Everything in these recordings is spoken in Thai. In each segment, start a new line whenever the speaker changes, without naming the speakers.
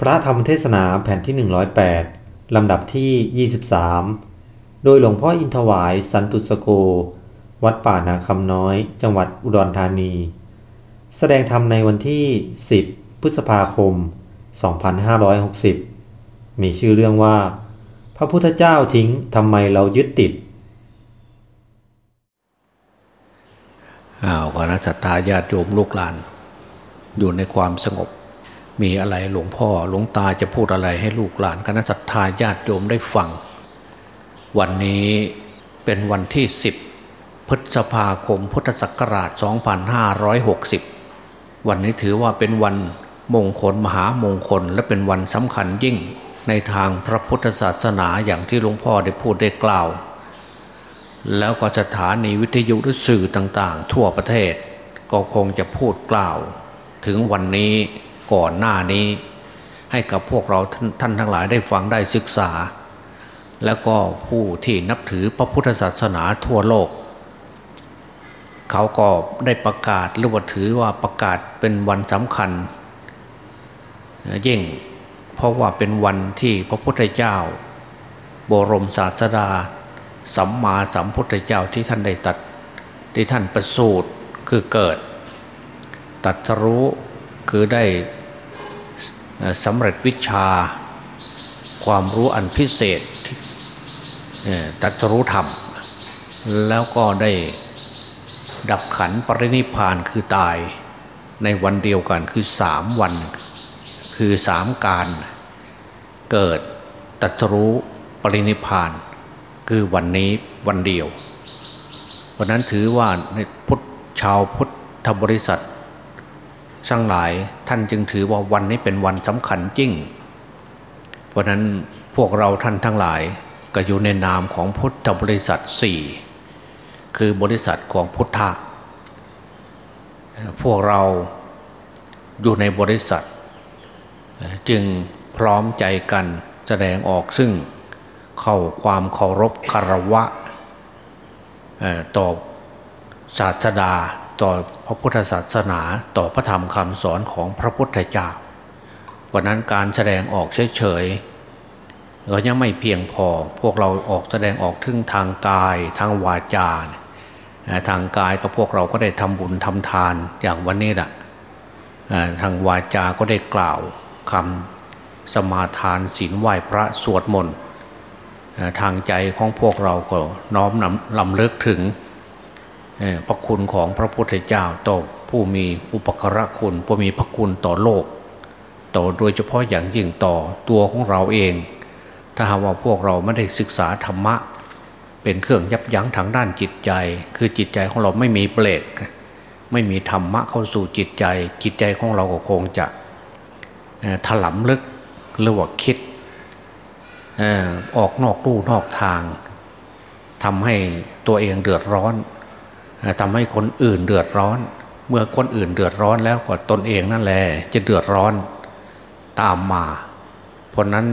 พระธรรมเทศนาแผ่นที่ 108 ลำดับที่ 23 โดยหลวงพ่ออินทวายสันตุสโก วัดป่านาคำน้อย จังหวัดอุดรธานี แสดงธรรมในวันที่ 10 พฤษภาคม 2560 มีชื่อเรื่องว่า พระพุทธเจ้าทิ้งทำไมเรายึดติด
อ้าวคณะสัตยาญาติโยมลูกหลาน อยู่ในความสงบ มีอะไรหลวงพ่อหลวงตาจะพูดอะไรให้ลูกหลานคณะสัตยาญาติโยมได้ฟัง วันนี้เป็นวันที่ 10 พฤษภาคมพุทธศักราช 2560 วันนี้ถือว่าเป็นวันมงคลมหามงคล และเป็นวันสำคัญยิ่งในทางพระพุทธศาสนาอย่างที่หลวงพ่อได้พูดได้กล่าว แล้วก็สถานีวิทยุหรือสื่อต่างๆ ทั่วประเทศ ก็คงจะพูดกล่าว ถึงวันนี้ ก่อนหน้านี้ ให้กับพวกเราท่านท,านทั้งหลายได้ฟังได้ศึกษา แล้วก็ผู้ที่นับถือพระพุทธศาสนาทั่วโลก เขาก็ได้ประกาศหรือว่าถือว่าประกาศเป็นวันสำคัญยิ่งเพราะว่าเป็นวันที่พระพุทธเจ้า บรมศาสดา สัมมาสัมพุทธเจ้าที่ท่านได้ตัดที่ท่านประสูติคือเกิด ตัดรู้คือได้ สำเร็จวิชาความรู้อันพิเศษตัดรู้ธรรม แล้วก็ได้ดับขันปรินิพานคือตายในวันเดียวกันคือสามวัน คือสามการเกิดตัดรู้ปรินิพาน คือวันนี้วันเดียววันนั้นถือว่าในพุทธชาวพุทธบริษัท ช่างหลายท่านจึงถือว่าวันนี้เป็นวันสำคัญจริงเพราะนั้นพวกเราท่านทั้งหลายก็อยู่ในนามของพุทธบริษัทสี่คือบริษัทของพุทธะพวกเราอยู่ในบริษัท จึงพร้อมใจกันแสดงออกซึ่งเข้าความเคารพคารวะต่อศาสดา ต่อพระพุทธศาสนาต่อพระธรรมคำสอนของพระพุทธเจ้าวันนั้นการแสดงออกเฉยๆก็ยังไม่เพียงพอพวกเราออกแสดงออกถึงทางกายทางวาจาทางกายก็พวกเราก็ได้ทำบุญทำทานอย่างวันนี้แหละทางวาจาก็ได้กล่าวคำสมาทานศีลไหว้พระสวดมนต์ทางใจของพวกเราก็น้อมนำลำเลิกถึง พระคุณของพระพุทธเจ้าต่อผู้มีอุปกระคุณผู้มีพระคุณต่อโลก ต่อโดยเฉพาะอย่างยิ่งต่อตัวของเราเอง ถ้าหากว่าพวกเราไม่ได้ศึกษาธรรมะ เป็นเครื่องยับยั้งทางด้านจิตใจ คือจิตใจของเราไม่มีเปลกไม่มีธรรมะเข้าสู่จิตใจ จิตใจของเราก็คงจะถลำลึกหรือว่าคิดออกนอกลู่นอกทางทำให้ตัวเองเดือดร้อน ทำให้คนอื่นเดือดร้อน เมื่อคนอื่นเดือดร้อนแล้วก็ตนเองนั่นแหละจะเดือดร้อนตามมา เพราะนั้น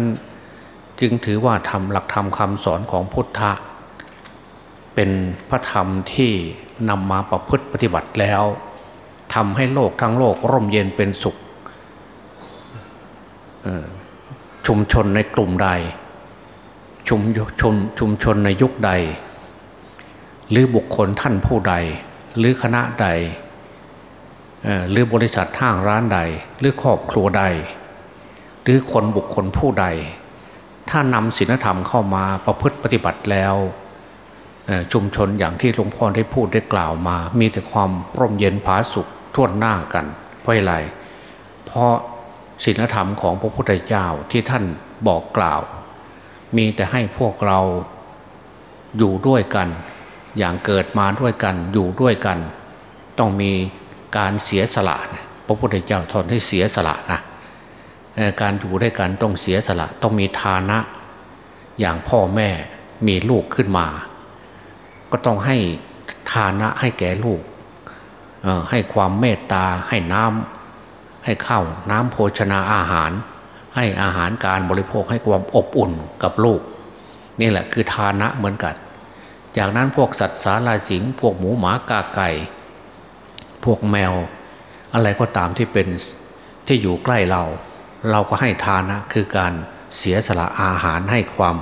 จึงถือว่าทำหลักธรรมคำสอนของพุทธะ เป็นพระธรรมที่นำมาประพฤติปฏิบัติแล้วทำให้โลกทั้งโลกร่มเย็นเป็นสุขชุมชนในกลุ่มใด ชุมชนชุมชนในยุคใด หรือบุคคลท่านผู้ใด หรือคณะใดหรือบริษัทห้างร้านใด หรือครอบครัวใด หรือคนบุคคลผู้ใด ถ้านำศีลธรรมเข้ามาประพฤติปฏิบัติแล้วชุมชนอย่างที่หลวงพ่อได้พูดได้กล่าวมา มีแต่ความร่มเย็นผาสุขท่วนหน้ากัน เพราะอะไร เพราะศีลธรรมของพระพุทธเจ้าที่ท่านบอกกล่าว มีแต่ให้พวกเราอยู่ด้วยกัน อย่างเกิดมาด้วยกันอยู่ด้วยกัน ต้องมีการเสียสละนะพระพุทธเจ้าทอนให้เสียสละนะการอยู่ด้วยกันต้องเสียสละ ต้องมีฐานะ อย่างพ่อแม่มีลูกขึ้นมา ก็ต้องให้ฐานะให้แก่ลูกให้ความเมตตาให้น้ำให้ข้าวน้ำโภชนาอาหาร ให้อาหารการบริโภคให้ความอบอุ่นกับลูก นี่แหละคือฐานะเหมือนกัน จากนั้นพวกสัตว์สาลายสิงพวกหมูหมากาไก่ พวกแมว อะไรก็ตามที่เป็นที่อยู่ใกล้เรา เราก็ให้ทานะคือการเสียสละอาหารให้ความ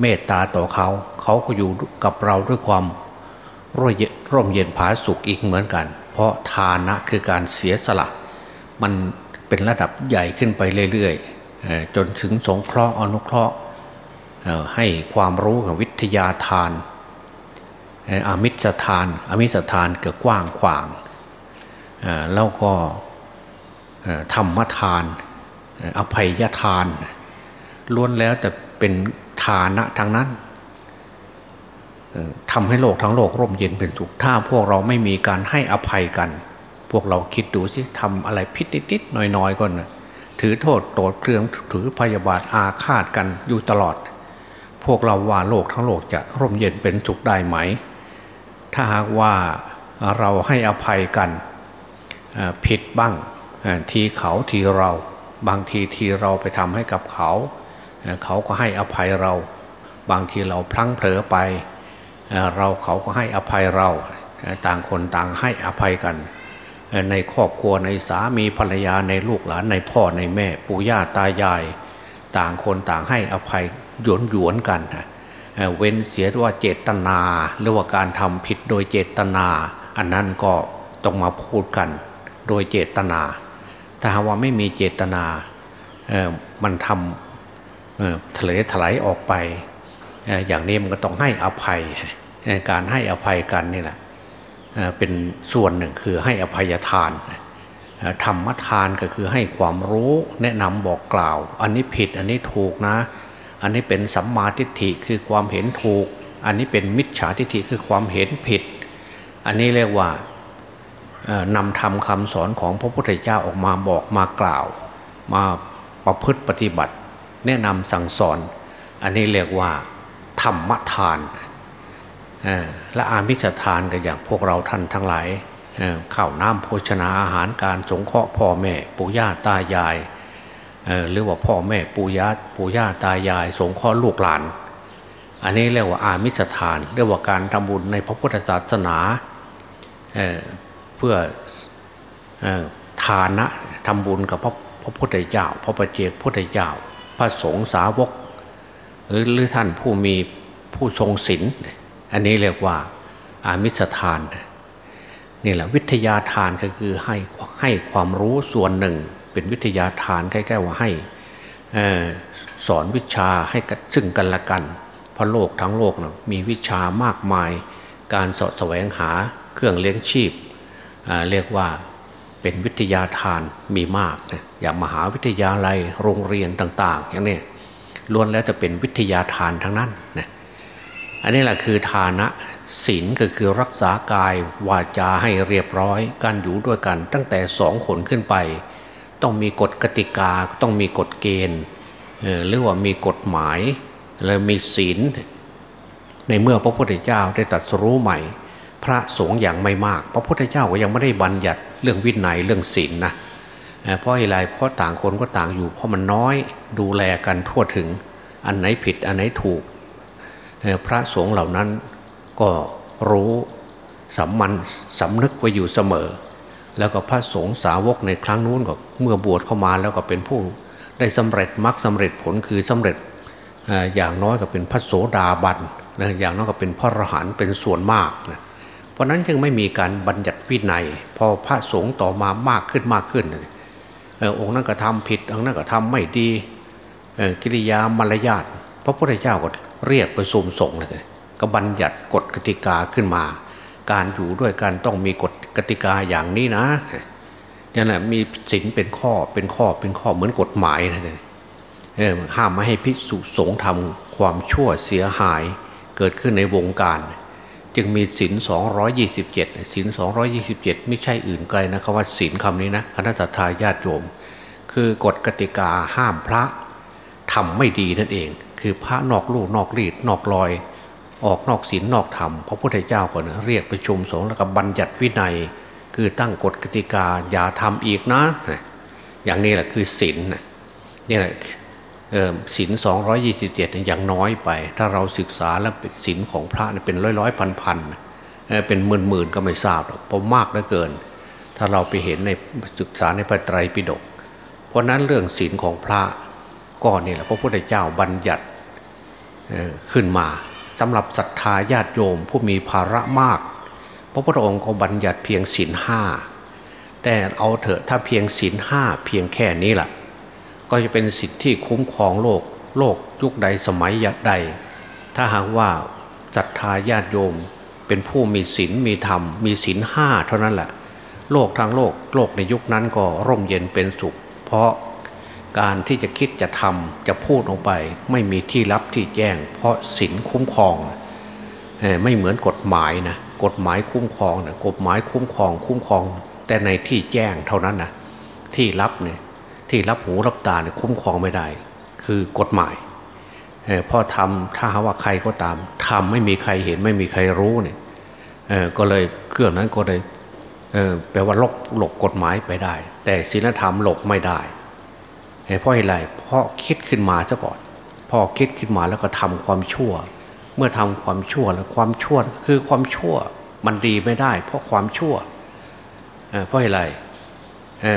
เมตตาต่อเขา เขาก็อยู่กับเราด้วยความร่มเย็นผาสุกอีกเหมือนกัน เพราะทานะคือการเสียสละ มันเป็นระดับใหญ่ขึ้นไปเรื่อยๆจนถึงสงเคราะห์อนุเคราะห์ให้ความรู้กับวิทยาทาน อมิสทาน อมิสทานเกิดกว้างขวางแล้วก็ธรรมทาน อภัยทาน ล้วนแล้วแต่เป็นฐานะทางนั้นทำให้โลกทั้งโลกร่มเย็นเป็นสุขถ้าพวกเราไม่มีการให้อภัยกัน พวกเราคิดดูสิทำอะไรพิษนิดๆน้อยๆก่อนนะถือโทษโกรธเครื่องถือพยาบาทอาฆาตกันอยู่ตลอด พวกเราว่าโลกทั้งโลกจะร่มเย็นเป็นสุขได้ไหม ถ้าหากว่าเราให้อภัยกันผิดบ้างทีเขาทีเราบางทีทีเราไปทำให้กับเขา เขาก็ให้อภัยเรา บางทีเราพลั้งเผลอไป เราเขาก็ให้อภัยเรา ต่างคนต่างให้อภัยกัน ในครอบครัวในสามีภรรยาในลูกหลานในพ่อในแม่ปู่ย่าตายาย ต่างคนต่างให้อภัยหยวนหยวนกัน เว้นเสียว่าเจตนา หรือว่าการทำผิดโดยเจตนา อันนั้นก็ต้องมาพูดกันโดยเจตนา ถ้าหากว่าไม่มีเจตนามันทำทะเลถลายออกไป อย่างนี้มันก็ต้องให้อภัย การให้อภัยกันนี่แหละเป็นส่วนหนึ่งคือให้อภัยทานธรรมทานก็คือให้ความรู้แนะนำบอกกล่าว อันนี้ผิดอันนี้ถูกนะ อันนี้เป็นสัมมาทิฏฐิคือความเห็นถูก อันนี้เป็นมิจฉาทิฏฐิคือความเห็นผิด อันนี้เรียกว่านำธรรมคำสอนของพระพุทธเจ้าออกมาบอกมากล่าว มาประพฤติปฏิบัติ แนะนำสั่งสอน อันนี้เรียกว่า ธรรมทานและอามิสทานก็อย่างพวกเราท่านทั้งหลายข้าวน้ำโภชนาอาหารการสงเคราะห์พ่อแม่ปู่ย่าตายาย หรือว่าพ่อแม่ปู่ย่าปู่ย่าตายาย สงเคราะห์ลูกหลาน อันนี้เรียกว่าอามิสทาน เรียกว่าการทำบุญในพระพุทธศาสนาเเพื่อทานะทำบุญกับพระพระพุทธเจ้า พระประเจกพุทธเจ้า พระสงฆ์สาวก หรือหรือท่านผู้มีผู้ทรงศีลอันนี้เรียกว่าอามิสทานนี่แหละวิทยาทานก็คือให้ให้ความรู้ส่วนหนึ่ง เป็นวิทยาทานใกล้ๆว่าให้สอนวิชาให้ซึ่งกันและกันเพราะโลกทั้งโลกนะมีวิชามากมาย การสอดแสวงหาเครื่องเลี้ยงชีพเรียกว่าเป็นวิทยาทานมีมากนะอย่างมหาวิทยาลัยโรงเรียนต่าง ๆ อย่างนี้ล้วนแล้วจะเป็นวิทยาทานทั้งนั้นนะอันนี้แหละคือทานะศีลก็คือรักษากายวาจาให้เรียบร้อยการอยู่ด้วยกันตั้งแต่สองคนขึ้นไป ต้องมีกฎกติกาต้องมีกฎเกณฑ์หรือว่ามีกฎหมายแล้วมีศีล ในเมื่อพระพุทธเจ้าได้ตรัสรู้ใหม่ พระสงฆ์อย่างไม่มาก พระพุทธเจ้าก็ยังไม่ได้บัญญัติเรื่องวินัยเรื่องศีลนนะเพราะอะไรเพราะต่างคนก็ต่างอยู่ เพราะมันน้อยดูแลกันทั่วถึงอันไหนผิดอันไหนถูก พระสงฆ์เหล่านั้นก็รู้สำมันสำนึกไว้อยู่เสมอ แล้วก็พระสงฆ์สาวกในครั้งนู้นก็เมื่อบวชเข้ามาแล้วก็เป็นผู้ได้สำเร็จมรรคสาเร็จผลคือสำเร็จอย่างน้อยก็เป็นพระโสดาบันนะอย่างน้อยก็เป็นพระอรหันต์เป็นส่วนมากนะเพราะนั้นจึงไม่มีการบัญญัติวินัย พอพระสงฆ์ต่อมามากขึ้นมากขึ้นองค์นั้นก็ทำผิดองค์นั้นก็ทำไม่ดีกิริยามารยาทพระพุทธเจ้าก็เรียกประชุมสงฆ์เลยก็บัญญัติกฎกติกาขึ้นมา การอยู่ด้วยกันต้องมีกฎ กติกาอย่างนี้นะนี่แหละมีศีลเป็นข้อเป็นข้อเป็นข้อเหมือนกฎหมายนะเออห้ามไม่ให้พิสุสงฆ์ทำความชั่วเสียหายเกิดขึ้นในวงการ จึงมีศีลสองร้อยยี่สิบเจ็ดศีลสองร้อยี่สิบเจ็ดไม่ใช่อื่นไกลนะคำว่าศีลคำนี้นะคณะสัตยาญาติโยม คือกฎกติกาห้ามพระทำไม่ดีนั่นเอง คือพระนอกลู่นอกรีดนอกลอย ออกนอกศีลนอกธรรมพระพุทธเจ้าก็เรียกประชุมสงฆ์แล้วก็บัญญัติวินัย คือตั้งกฎกติกาอย่าทำอีกนะ อย่างนี้แหละคือศีลนี่แหละศีลสองร้อยี่สิบเจ็ดอย่างน้อยไป ถ้าเราศึกษาแล้วศีลของพระเป็นร้อยร้อยพันพันเป็นหมื่นหมื่นก็ไม่ทราบเพราะมากเหลือเกิน ถ้าเราไปเห็นในศึกษาในพระไตรปิฎกเพราะนั้นเรื่องศีลของพระก็นี่แหละพระพุทธเจ้าบัญญัติขึ้นมา สำหรับศรัทธาญาติโยมผู้มีภาระมาก พระพุทธองค์ก็บัญญัติเพียงศีลห้าแต่เอาเถอะถ้าเพียงศีลห้าเพียงแค่นี้แหละก็จะเป็นสิทธิที่คุ้มครองโลกโลกยุคใดสมัยใด ถ้าหากว่าศรัทธาญาติโยม เป็นผู้มีศีลมีธรรม มีศีลห้าเท่านั้นแหละ โลกทางโลกโลกในยุคนั้นก็ร่มเย็นเป็นสุข เพราะ การที่จะคิดจะทำจะพูดออกไป ไม่มีที่รับที่แจ้ง เพราะศีลคุ้มครอง ไม่เหมือนกฎหมายนะกฎหมายคุ้มครองนะกฎหมายคุ้มครอง คุ้มครอง แต่ในที่แจ้งเท่านั้นนะที่รับเนี่ยที่รับหูรับตาเนี่ยคุ้มครองไม่ได้ คือกฎหมายพอทำถ้าหาว่าใครก็ตามทำไม่มีใครเห็นไม่มีใครรู้เนี่ยก็เลยเครื่องนั้นก็เลยแปลว่าลบหลบกฎหมายไปได้ แต่ศีลธรรมหลบไม่ได้ เพราะอะไรเพราะคิดขึ้นมาซะก่อนพอคิดขึ้นมาแล้วก็ทำความชั่ว เมื่อทำความชั่วแล้วความชั่วคือความชั่วมันดีไม่ได้ เพราะความชั่วเพราะอะไร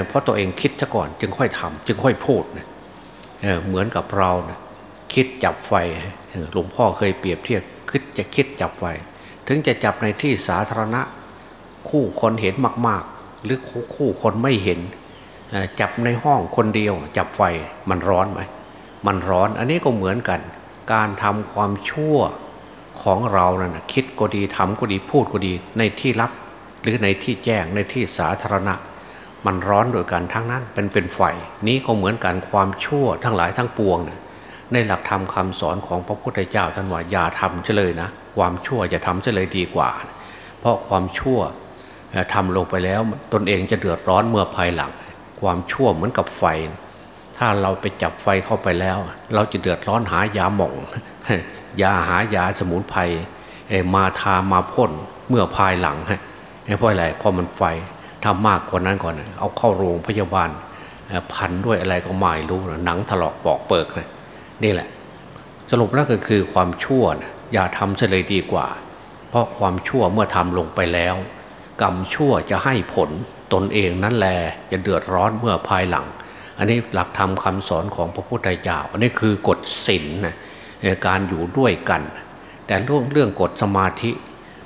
เพราะตัวเองคิดซะก่อน จึงค่อยทำจึงค่อยพูดเเหมือนกับเรานะคิดจับไฟหลวงพ่อเคยเปรียบเทียบคิดจะคิดจับไฟถึงจะจับในที่สาธารณะ คู่คนเห็นมาก ๆ หรือคู่คนไม่เห็น จับในห้องคนเดียว จับไฟมันร้อนไหมมันร้อนอันนี้ก็เหมือนกัน การทำความชั่วของเรานะ่ะคิดก็ดีทำก็ดีพูดก็ดีในที่ลับ หรือในที่แจ้งในที่สาธารณะ มันร้อนโดยกันทั้งนั้นเป็นเป็นไฟนี้ก็เหมือนกันความชั่วทั้งหลายทั้งปวงนะในหลักธรรมคาสอนของพระพุทธเจ้าท่านว่าอย่าทำเฉลยนะ ความชั่วจะทำเฉลยดีกว่า เพราะความชั่วทำลงไปแล้วตนเองจะเดือดร้อนเมื่อภายหลัง ความชั่วเหมือนกับไฟ ถ้าเราไปจับไฟเข้าไปแล้ว เราจะเดือดร้อนหายาหม่อง ยาหายาสมุนไพรมาทามาพ่นเมื่อภายหลังเพราะอะไรเพราะมันไฟทำมากกว่านั้นก่อน เอาเข้าโรงพยาบาลพันด้วยอะไรก็ไม่รู้หนังถลอกปอกเปิกเลยนี่แหละ สรุปแล้วก็คือความชั่วนะอย่าทำเฉลยดีกว่า เพราะความชั่วเมื่อทำลงไปแล้ว กรรมชั่วจะให้ผล ตนเองนั่นแหละจะเดือดร้อนเมื่อภายหลัง อันนี้หลักธรรมคาสอนของพระพุทธเจ้าอันนี้คือกฎศีลนะการอยู่ด้วยกัน แต่เรื่องเรื่องกฎสมาธิ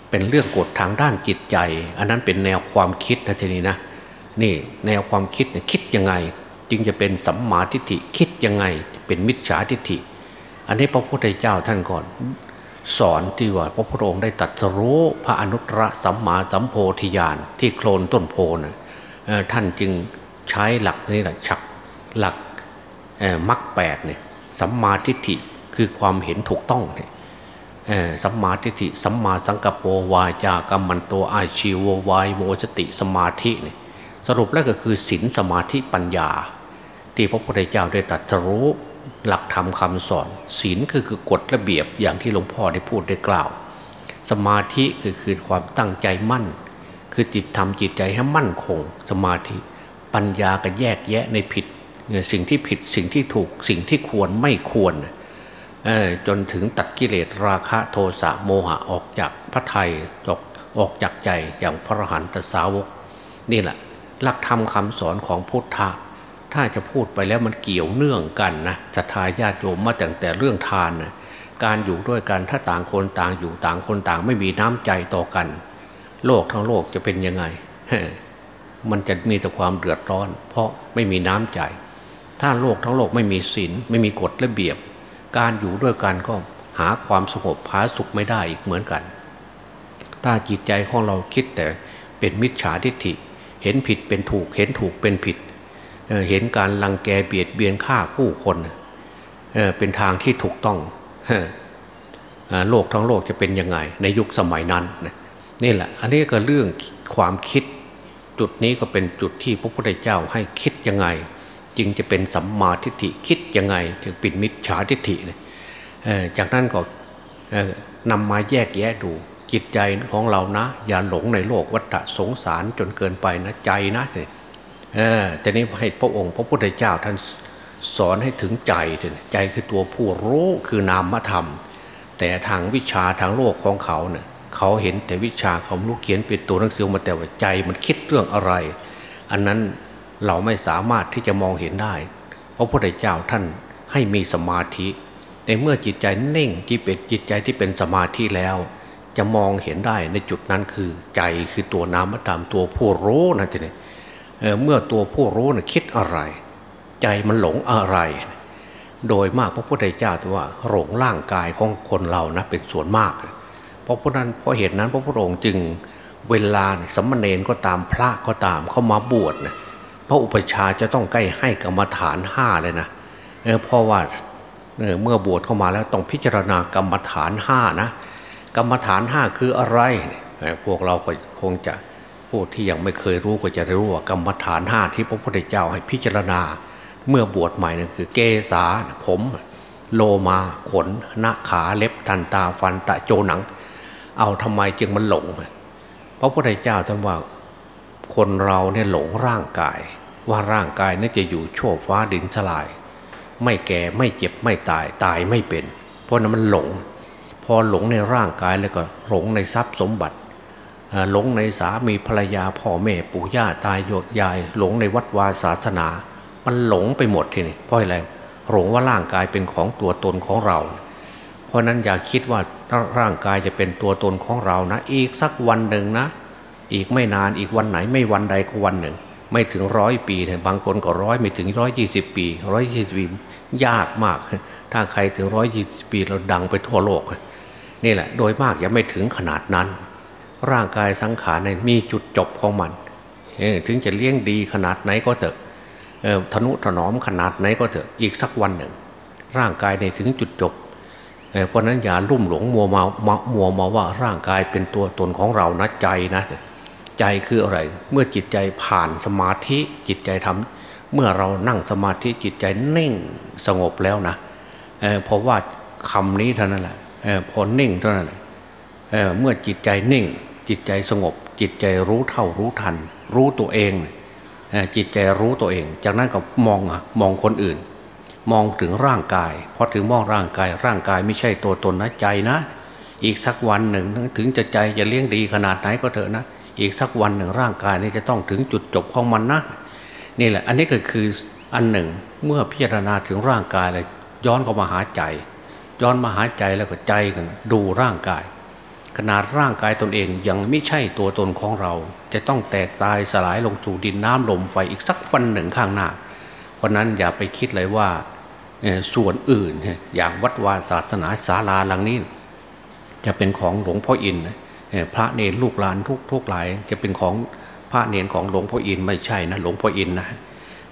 เป็นเรื่องกฎทางด้านจิตใจ อันนั้นเป็นแนวความคิดนะทีนี้นะนี่แนวความคิดเนี่ยคิดยังไง จึงจะเป็นสัมมาทิฏฐิคิดยังไง เป็นมิจฉาทิฏฐิ อันนี้พระพุทธเจ้าท่านก่อน สอนที่ว่าพระพุทธองค์ได้ตัดรู้พระอนุตตรสัมมาสัมโพธิญาณที่โคลนต้นโพนะท่านจึงใช้หลักนี้แหละฉักหลักมรรคแปดเนี่ยสัมมาทิฏฐิคือความเห็นถูกต้องเนี่ยสัมมาทิฏฐิสัมมาสังกปรวาจากรรมันโตอาชีววายโมสติสมาธิเนี่ยสรุปแล้วก็คือศีลสมาธิปัญญา ที่พระพุทธเจ้าได้ตรัสรู้ หลักธรรมคาสอน ศีลคือคือกฎระเบียบอย่างที่หลวงพ่อได้พูดได้กล่าว สมาธิคือคือความตั้งใจมั่น คือจิตทำจิตใจให้มั่นคง สมาธิปัญญาก็แยกแยะในผิดสิ่งที่ผิดสิ่งที่ถูกสิ่งที่ควรไม่ควรจนถึงตัดกิเลสราคะโทสะโมหะออกจากพระไทยออกออกจากใจอย่างพระอรหันตสาวก นี่แหละหลักธรรมคำสอนของพุทธะ ถ้าจะพูดไปแล้วมันเกี่ยวเนื่องกันนะศรัทธาญาติโยมมาแต่งแต่เรื่องทานนะการอยู่ด้วยกันถ้าต่างคนต่างอยู่ต่างคนต่างไม่มีน้ำใจต่อกัน โลกทั้งโลกจะเป็นยังไง มันจะมีแต่ความเดือดร้อน เพราะไม่มีน้ำใจ ถ้าโลกทั้งโลกไม่มีศีลไม่มีกฎระเบียบ การอยู่ด้วยกันก็หาความสงบผาสุขไม่ได้อีกเหมือนกัน ถ้าจิตใจของเราคิดแต่เป็นมิจฉาทิฏฐิ เห็นผิดเป็นถูกเห็นถูกเป็นผิด เห็นการลังแกเบียดเบียนฆ่าคู่คนเป็นทางที่ถูกต้องโลกทั้งโลกจะเป็นยังไง ในยุคสมัยนั้นนี่แหละ อันนี้ก็เรื่องความคิด จุดนี้ก็เป็นจุดที่พระพุทธเจ้าให้คิดยังไง จึงจะเป็นสัมมาทิฏฐิคิดยังไง ถึงป็นมิจฉาทิฏฐิจากนั้นก็นำมาแยกแยะดูจิตใจของเรานะ อย่าหลงในโลกวัฏสงสารจนเกินไปนะใจนะเออ แต่นี้ให้พระองค์พระพุทธเจ้าท่านสอนให้ถึงใจใจคือตัวผู้รู้คือนามธรรม แต่ทางวิชาทางโลกของเขาเนี่ยเขาเห็นแต่วิชาเขาลูกเขียนเป็นตัวหนังสือมาแต่ว่าใจมันคิดเรื่องอะไร อันนั้นเราไม่สามารถที่จะมองเห็นได้ เพราะพระพุทธเจ้าท่านให้มีสมาธิแต่เมื่อจิตใจเน่งที่เป็นจิตใจที่เป็นสมาธิแล้ว จะมองเห็นได้ในจุดนั้นคือใจคือตัวนามตามตัวผู้รู้นะทีนี้ เเมื่อตัวผู้รู้นะคิดอะไร ใจมันหลงอะไร โดยมากพระพุทธเจ้าถือว่าหลงร่างกายของคนเรานะเป็นส่วนมาก เพราะพระนั้นเพราะเหตุนั้นพระพุทธองค์จึงเวลาสัมณเณรก็ตามพระก็ตามเข้ามาบวชนะพระอุปชาจะต้องใกล้ให้กรรมฐานห้าเลยนะเเพราะว่าเมื่อบวชเข้ามาแล้วต้องพิจารณากรรมฐานห้านะกรรมฐานห้าคืออะไร พวกเราก็คงจะ ผู้ที่ยังไม่เคยรู้ก็จะรู้ว่ากรรมฐานห้าที่พระพุทธเจ้าให้พิจารณา เมื่อบวชใหม่นั่นคือ เกษาผม โลมาขนหน้าขาเล็บทันตาฟันตะโจหนัง เอาทำไมจึงมันหลงพระพุทธเจ้าท่านว่าคนเราเนี่ยหลงร่างกาย ว่าร่างกายนี่จะอยู่โชวฟ้าดินสลาย ไม่แก่ไม่เจ็บไม่ตายตายไม่เป็น เพราะนั้นมันหลง พอหลงในร่างกายแล้วก็หลงในทรัพย์สมบัติ หลงในสามีภรรยาพ่อแม่ปู่ย่าตายโยยาย หลงในวัดวาศาสนา มันหลงไปหมดทีนี้เพราะอะไรหลงว่าร่างกายเป็นของตัวตนของเรา เพราะนั้นอย่าคิดว่าร่างกายจะเป็นตัวตนของเรานะ อีกสักวันหนึ่งนะ อีกไม่นานอีกวันไหนไม่วันใดก็วันหนึ่ง ไม่ถึงร้อยปีเนี่ยบางคนก็ร้อยไม่ถึงร้อยยี่สิบปีร้อยยี่สิบปียากมาก ถ้าใครถึงร้อยยี่สิบปีเราดังไปทั่วโลกนี่แหละ โดยมากยังไม่ถึงขนาดนั้น ร่างกายสังขารเนี่ยมีจุดจบของมันถึงจะเลี้ยงดีขนาดไหนก็เถอะทนุถนอมขนาดไหนก็เถอะอีกสักวันหนึ่ง ร่างกายในถึงจุดจบเพราะนั้นอย่าลุ่มหลงมัวมามัวมาว่าร่างกายเป็นตัวตนของเรานะใจนะ ใจคืออะไร เมื่อจิตใจผ่านสมาธิจิตใจทำเมื่อเรานั่งสมาธิจิตใจนิ่งสงบแล้วนะเพราะว่าคำนี้เท่านั้นแหละพอนิ่งเท่านั้นเมื่อจิตใจนิ่ง จิตใจสงบ จิตใจรู้เท่ารู้ทัน รู้ตัวเองจิตใจรู้ตัวเอง จากนั้นก็มองอะมองคนอื่น มองถึงร่างกายพอถึงมองร่างกาย ร่างกายไม่ใช่ตัวตนนะใจนะ อีกสักวันหนึ่งถึงจะใจจะเลี้ยงดีขนาดไหนก็เถอะนะ อีกสักวันหนึ่งร่างกายนี่จะต้องถึงจุดจบของมันนะนี่แหละ อันนี้ก็คืออันหนึ่งเมื่อพิจารณาถึงร่างกายเลยย้อนเข้ามาหาใจ ย้อนมาหาใจแล้วก็ใจกันดูร่างกาย ขนาดร่างกายตนเองยังไม่ใช่ตัวตนของเรา จะต้องแตกตายสลายลงสู่ดินน้ำลมไฟอีกสักวันหนึ่งข้างหน้า เพราะนั้นอย่าไปคิดเลยว่าส่วนอื่นอย่างวัดวาศาสนาศาลาหลังนี้ จะเป็นของหลวงพ่ออินพระเนรลูกหลานทุกทุกหลาย จะเป็นของพระเนรของหลวงพ่ออินไม่ใช่นะหลวงพ่ออินนะ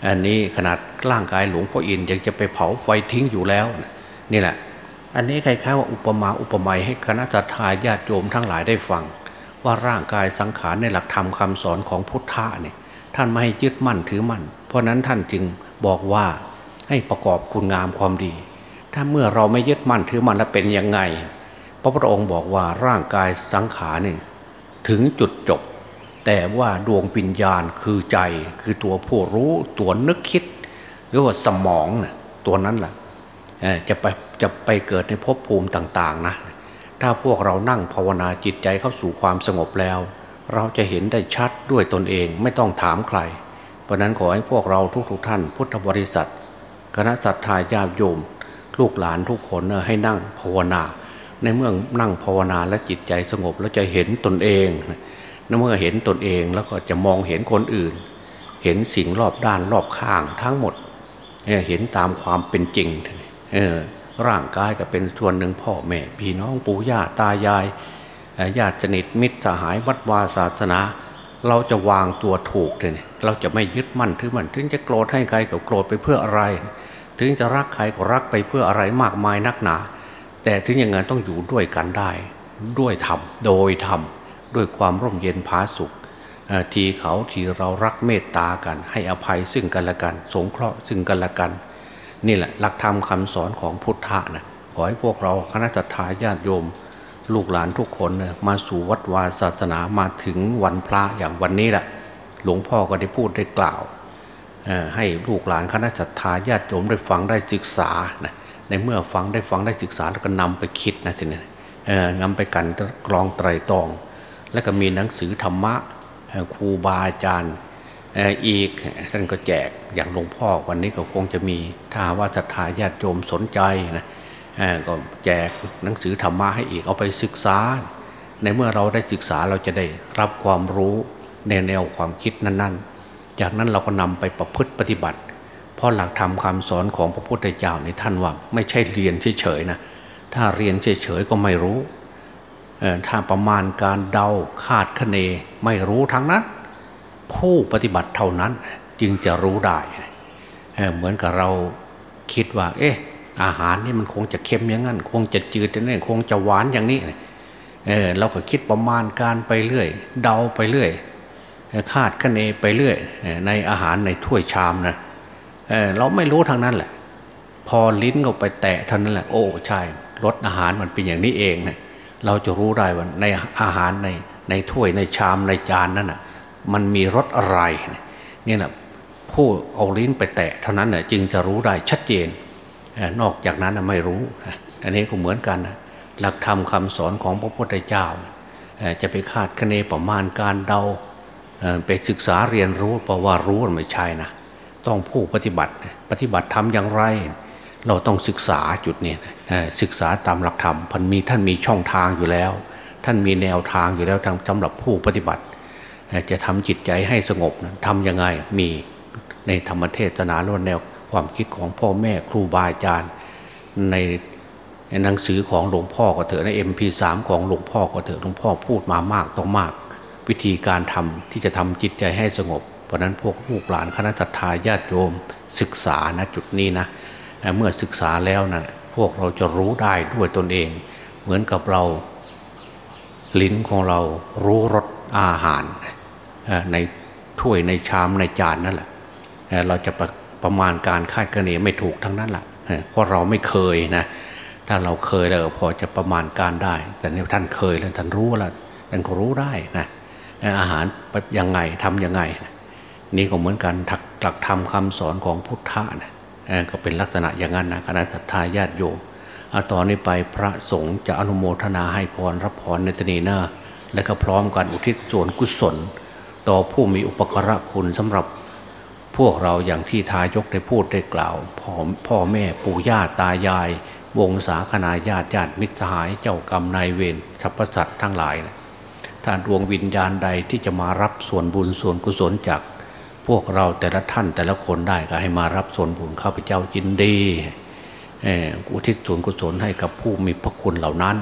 อันนี้ขนาดร่างกายหลวงพ่ออินยังจะไปเผาไฟทิ้งอยู่แล้วนี่แหละ อันนี้ใครๆว่าอุปมาอุปไมยให้คณะทาญาติโยมทั้งหลายได้ฟัง ว่าร่างกายสังขารในหลักธรรมคาสอนของพุทธะเนี่ยท่านไม่ให้ยึดมั่นถือมั่น เพราะนั้นท่านจึงบอกว่าให้ประกอบคุณงามความดี ถ้าเมื่อเราไม่ยึดมั่นถือมั่นแล้วเป็นยังไง พระพุทธองค์บอกว่าร่างกายสังขารนี่ถึงจุดจบ แต่ว่าดวงปิญญาณคือใจคือตัวผู้รู้ตัวนึกคิด หรือว่าสมองนะตัวนั้นแหละ จะไปจะไปเกิดในภพภูมิต่าง ๆ นะ ถ้าพวกเรานั่งภาวนาจิตใจเข้าสู่ความสงบแล้ว เราจะเห็นได้ชัดด้วยตนเองไม่ต้องถามใคร เพราะนั้นขอให้พวกเราทุกๆทท่าน พุทธบริษัท คณะสัตยาญาติโยม ลูกหลานทุกคนให้นั่งภาวนา ในเมื่อนั่งภาวนาและจิตใจสงบแล้วจะเห็นตนเองนเมื่อเห็นตนเองแล้วก็จะมองเห็นคนอื่น เห็นสิ่งรอบด้านรอบข้างทั้งหมด เห็นตามความเป็นจริง ร่างกายก็เป็นส่วนหนึ่งพ่อแม่พี่น้องปู่ย่าตายายญาติสนิทมิตรสหายวัดวาศาสนา เราจะวางตัวถูกเลยเราจะไม่ยึดมั่นถือมันถึงจะโกรธให้ใครก็โกรธไปเพื่ออะไร ถึงจะรักใครก็รักไปเพื่ออะไรมากมายนักหนา แต่ถึงอย่างนั้นต้องอยู่ด้วยกันได้ ด้วยธรรมโดยธรรมด้วยความร่มเย็นผาสุขทีเขาทีเรารักเมตตากัน ให้อภัยซึ่งกันและกัน สงเคราะห์ซึ่งกันและกัน นี่แหละหลักธรรมคำสอนของพุทธะนะขอให้พวกเราคณะสัตยาญาติโยม ลูกหลานทุกคนนะมาสู่วัดวาศาสนามาถึงวันพระอย่างวันนี้แหละหลวงพ่อก็ได้พูดได้กล่าวให้ลูกหลานคณะสัตยาญาติโยมได้ฟังได้ศึกษานะในเมื่อฟังได้ฟังได้ศึกษาแล้วก็นำไปคิดนะทีนี้นำไปกันกรองไตรตอง และก็มีหนังสือธรรมะครูบาอาจารย์ อีกท่านก็แจกอย่างหลวงพ่อวันนี้ก็คงจะมีถ้าว่าศรัทธาญาติโยมสนใจนะก็แจกหนังสือธรรมะให้อีกเอาไปศึกษา ในเมื่อเราได้ศึกษาเราจะได้รับความรู้ในแนวความคิดนั้น ๆ จากนั้นเราก็นำไปประพฤติปฏิบัติ เพราะหลักธรรมคาสอนของพระพุทธเจ้าในท่านว่า ไม่ใช่เรียนเฉยๆนะถ้าเรียนเฉยๆก็ไม่รู้ถ้าประมาณการเดาคาดคะเนไม่รู้ทั้งนั้น ผู้ปฏิบัติเท่านั้นจึงจะรู้ได้เหมือนกับเราคิดว่า เอ๊ะ อาหารนี่มันคงจะเค็มอย่างนั้น คงจะจืดอย่างนี้คงจะหวานอย่างนี้เออเราก็คิดประมาณการไปเรื่อย เดาไปเรื่อยคาดคะเนไปเรื่อยในอาหารในถ้วยชามนะเเราไม่รู้ทางนั้นแหละ พอลิ้นก็ไปแตะท่านั้นแหละโอ้ใช่รสอาหารมันเป็นอย่างนี้เองนะเราจะรู้ได้ว่าในอาหารในในถ้วยในชามในจานนั้นนะ่ะ มันมีรสอะไรนี่นะผู้เอาลิ้นไปแตะเท่านั้นน่ยจึงจะรู้ได้ชัดเจน นอกจากนั้นไม่รู้ อันนี้ก็เหมือนกันหลักธรรมคาสอนของพระพุทธเจ้า จะไปคาดคะเนประมาณการเดาไปศึกษาเรียนรู้เพราะว่ารู้ไม่ใช่นะต้องผู้ปฏิบัติปฏิบัติทำอย่างไร เราต้องศึกษาจุดนี้ศึกษาตามหลักธรรมพันมีท่านมีช่องทางอยู่แล้ว ท่านมีแนวทางอยู่แล้วสำหรับผู้ปฏิบัติ จะทำจิตใจให้สงบทำยังไงมีในธรรมเทศนาล้วนแนวความคิดของพ่อแม่ครูบาอาจารย์ ในหนังสือของหลวงพ่อก็เถอะในเอ็มพีสามของหลวงพ่อก็เถอะหลวงพ่อพูดมามากต้องมาก วิธีการทำที่จะทำจิตใจให้สงบ เพราะนั้นพวกลูกหลานคณะทาญาติโยมศึกษานะจุดนี้นะเมื่อศึกษาแล้วนะพวกเราจะรู้ได้ด้วยตนเอง เหมือนกับเราลิ้นของเรารู้รสอาหาร ในถ้วยในชามในจานนั่นแหละเราจะประประมาณการคาดคะเนไม่ถูกทั้งนั้นแหละเพราะเราไม่เคยนะถ้าเราเคยแล้วพอจะประมาณการได้ แต่เนี่ยท่านเคยแล้วท่านรู้แล้วท่านก็รู้ได้นะอาหารยังไงทำยังไง นี่ก็เหมือนกันถักหลักธรรมคาสอนของพุทธะนะก็เป็นลักษณะอย่างนั้นนะคณะทาญาติโยมเอาตอนนี้ไปพระสงฆ์จะอนุโมทนาให้พรรับพรในตนีหน้าและก็พร้อมกันอุทิศส่วนกุศล ต่อผู้มีอุปกระคุณสำหรับพวกเราอย่างที่ทายกได้พูดได้กล่าวพ่อพ่อแม่ปู่ย่าตายาย วงศาคณาญาติญาติมิตรสหายเจ้ากรรมนายเวรสรรพสัตว์ทั้งหลายนะถ้าดวงวิญญาณใดที่จะมารับส่วนบุญส่วนกุศลจากพวกเราแต่ละท่านแต่ละคนได้ก็ให้มารับส่วนบุญข้าพเจ้ายินดีอุทิศส่วนกุศลให้กับผู้มีพระคุณเหล่านั้น